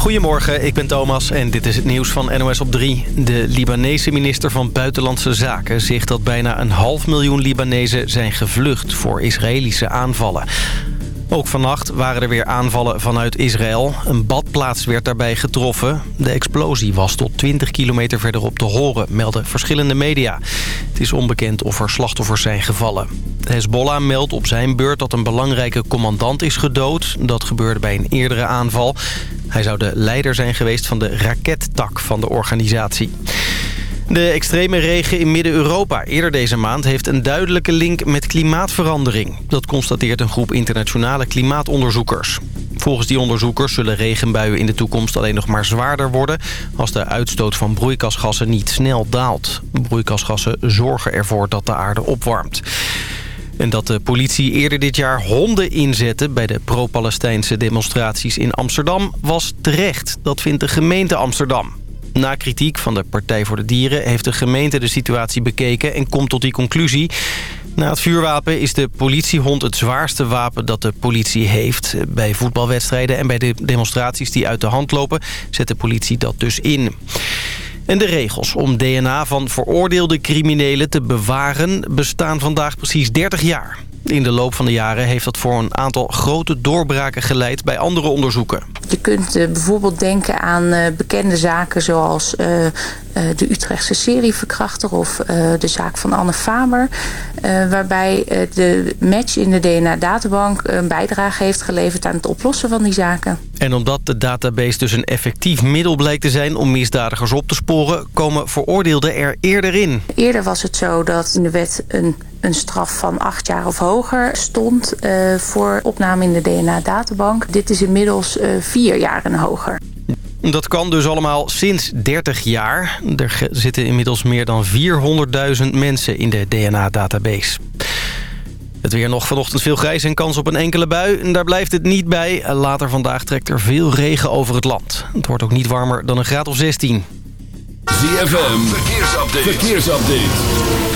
Goedemorgen, ik ben Thomas en dit is het nieuws van NOS op 3. De Libanese minister van Buitenlandse Zaken zegt dat bijna een half miljoen Libanezen zijn gevlucht voor Israëlische aanvallen. Ook vannacht waren er weer aanvallen vanuit Israël. Een badplaats werd daarbij getroffen. De explosie was tot 20 kilometer verderop te horen, melden verschillende media. Het is onbekend of er slachtoffers zijn gevallen. Hezbollah meldt op zijn beurt dat een belangrijke commandant is gedood. Dat gebeurde bij een eerdere aanval. Hij zou de leider zijn geweest van de rakettak van de organisatie. De extreme regen in Midden-Europa eerder deze maand heeft een duidelijke link met klimaatverandering. Dat constateert een groep internationale klimaatonderzoekers. Volgens die onderzoekers zullen regenbuien in de toekomst alleen nog maar zwaarder worden... als de uitstoot van broeikasgassen niet snel daalt. Broeikasgassen zorgen ervoor dat de aarde opwarmt. En dat de politie eerder dit jaar honden inzette bij de pro-Palestijnse demonstraties in Amsterdam was terecht. Dat vindt de gemeente Amsterdam. Na kritiek van de Partij voor de Dieren heeft de gemeente de situatie bekeken en komt tot die conclusie. Na het vuurwapen is de politiehond het zwaarste wapen dat de politie heeft. Bij voetbalwedstrijden en bij de demonstraties die uit de hand lopen zet de politie dat dus in. En de regels om DNA van veroordeelde criminelen te bewaren bestaan vandaag precies 30 jaar. In de loop van de jaren heeft dat voor een aantal grote doorbraken geleid bij andere onderzoeken. Je kunt uh, bijvoorbeeld denken aan uh, bekende zaken zoals uh, de Utrechtse serieverkrachter of de zaak van Anne Faber. waarbij de match in de DNA-databank een bijdrage heeft geleverd aan het oplossen van die zaken. En omdat de database dus een effectief middel blijkt te zijn om misdadigers op te sporen, komen veroordeelden er eerder in. Eerder was het zo dat in de wet een een straf van acht jaar of hoger stond uh, voor opname in de DNA-databank. Dit is inmiddels uh, vier jaar en hoger. Dat kan dus allemaal sinds 30 jaar. Er zitten inmiddels meer dan 400.000 mensen in de DNA-database. Het weer nog vanochtend veel grijs en kans op een enkele bui. En daar blijft het niet bij. Later vandaag trekt er veel regen over het land. Het wordt ook niet warmer dan een graad of 16. ZFM, verkeersupdate. verkeersupdate.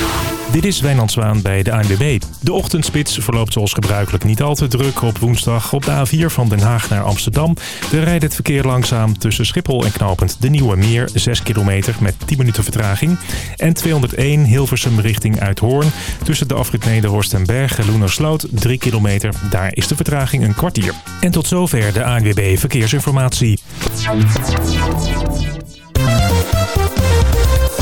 Dit is Wijnand Zwaan bij de ANWB. De ochtendspits verloopt zoals gebruikelijk niet al te druk op woensdag op de A4 van Den Haag naar Amsterdam. Er rijdt het verkeer langzaam tussen Schiphol en Knopend de Nieuwe Meer, 6 kilometer met 10 minuten vertraging. En 201 Hilversum richting Uithoorn. Tussen de afrit Nederhorst en Bergen Loenersloot 3 kilometer. Daar is de vertraging een kwartier. En tot zover de ANWB Verkeersinformatie.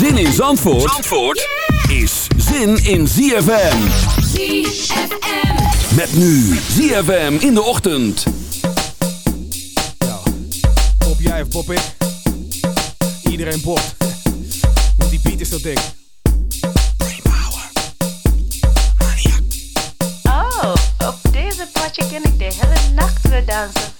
Zin in Zandvoort, Zandvoort is zin in ZFM. ZFM. Met nu ZFM in de ochtend. Ja, pop jij of pop ik? Iedereen popt. Want die beat is zo dik. Oh, op deze potje ken ik de hele nacht weer dansen.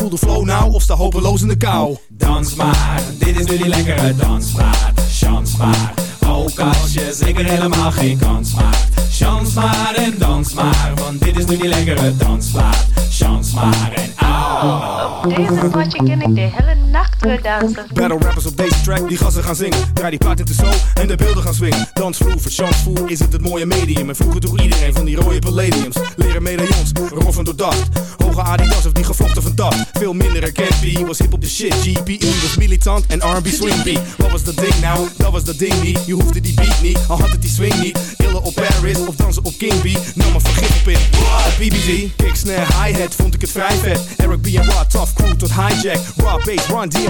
Voel de flow nou of sta hopeloos in de kou. Dans maar, dit is nu die lekkere dansmaat. Chans maar, ook als je zeker helemaal geen kans maakt. Chans maar en dans maar, want dit is nu die lekkere dansmaat. Chans maar en au. Op deze potje ken ik de hele nacht Battle rappers op deze track, die gassen gaan zingen. Draai die plaat in de zo en de beelden gaan swingen. Dansvloer, verchansvoer is het het mooie medium. En vroeger toch iedereen van die rode palladiums. Leren medaillons, roffen doordacht hoge Adidas of die gevlochten van dat. Veel minder herkend, was hip op de shit. GPE was militant en R&B swing B. Wat was dat ding nou? Dat was dat ding niet. Je hoefde die beat niet, al had het die swing niet. Illen op Paris of dansen op King B. Nam maar vergif op in. BBG, kick, snare, hi-hat, vond ik het vrij vet. Eric B en Rod, tough crew tot hijack. Raw bass, Run,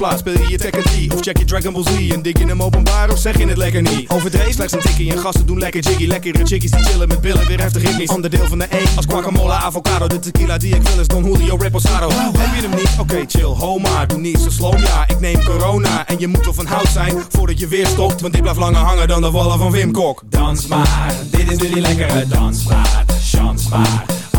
Dansplaats Speel je je Tekken 3 of check je Dragon Ball Z En dik je hem openbaar of zeg je het lekker niet? Overdreven. Slechts een tikkie en gasten doen lekker jiggy Lekkere chickies die chillen met billen, weer heftig ritmisch Ander deel van de E als guacamole, avocado De tequila die ik wil is Don Julio Reposado. Heb je hem niet? Oké chill, ho maar Doe niet zo slow, ja. Ik neem corona En je moet wel van hout zijn voordat je weer stopt Want dit blijft langer hangen dan de wallen van Wim Kok. Dans maar, dit is nu die lekkere dansplaat. Chans maar,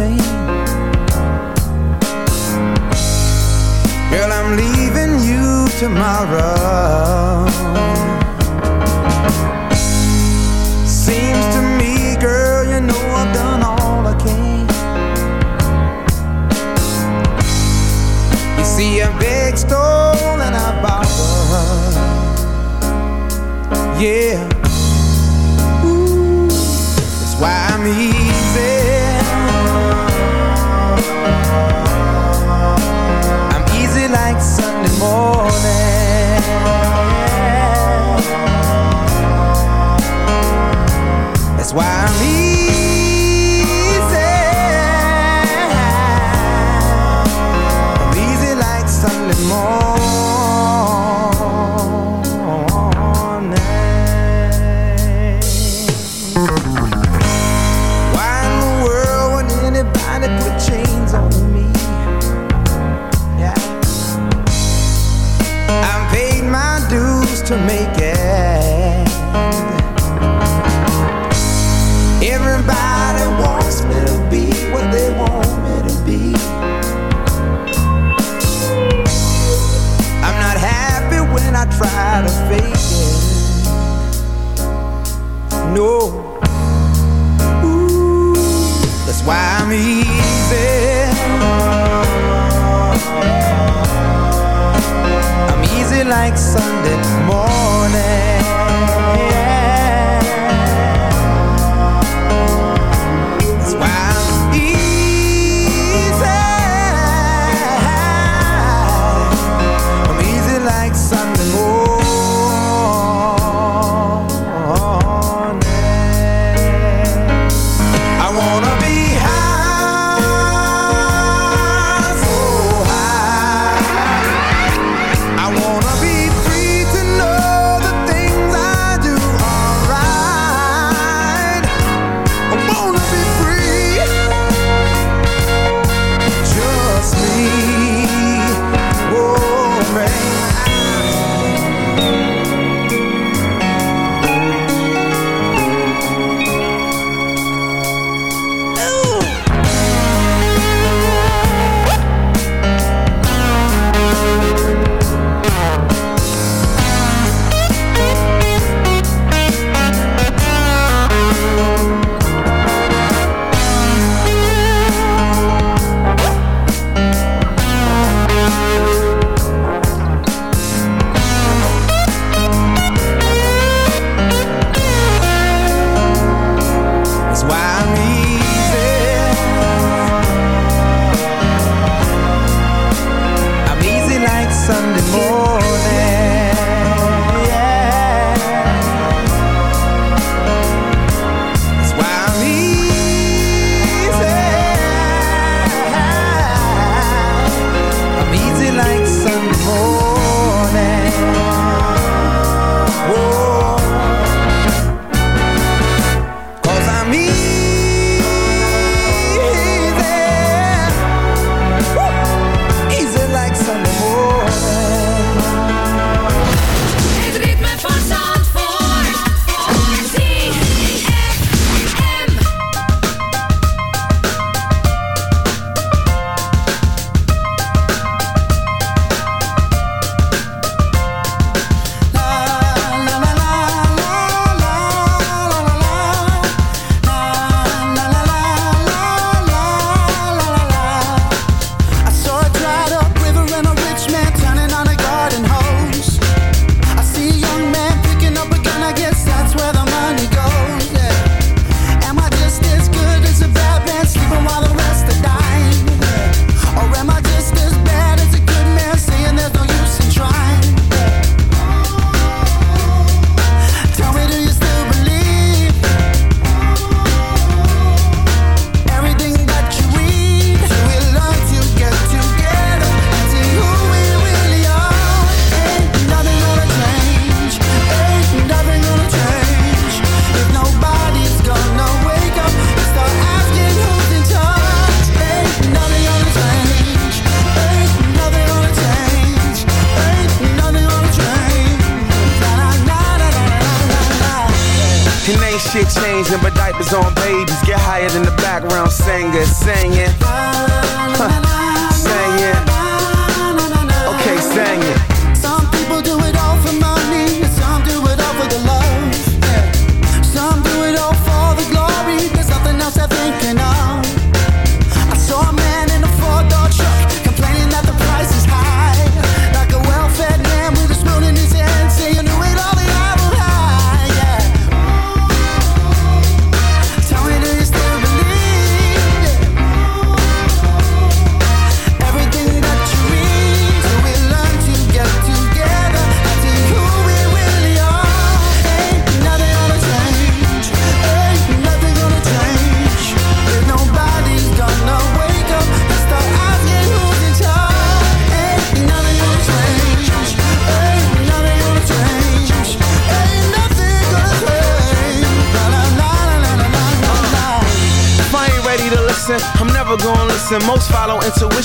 Pain. Girl, I'm leaving you tomorrow. Seems to me, girl, you know I've done all I can. You see, a big stone and I borrowed. Yeah. Ooh, That's why I'm easy.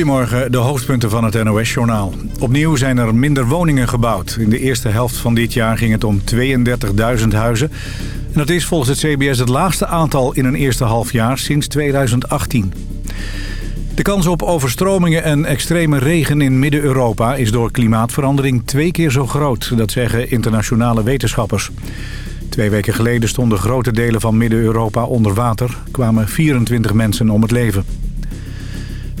Goedemorgen, de hoofdpunten van het NOS-journaal. Opnieuw zijn er minder woningen gebouwd. In de eerste helft van dit jaar ging het om 32.000 huizen. En dat is volgens het CBS het laagste aantal in een eerste halfjaar sinds 2018. De kans op overstromingen en extreme regen in Midden-Europa... is door klimaatverandering twee keer zo groot. Dat zeggen internationale wetenschappers. Twee weken geleden stonden grote delen van Midden-Europa onder water. kwamen 24 mensen om het leven.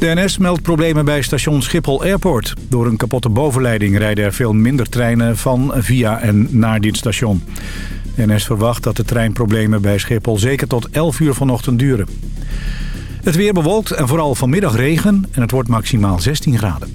De NS meldt problemen bij station Schiphol Airport. Door een kapotte bovenleiding rijden er veel minder treinen van, via en naar dit station. De NS verwacht dat de treinproblemen bij Schiphol zeker tot 11 uur vanochtend duren. Het weer bewolkt en vooral vanmiddag regen en het wordt maximaal 16 graden.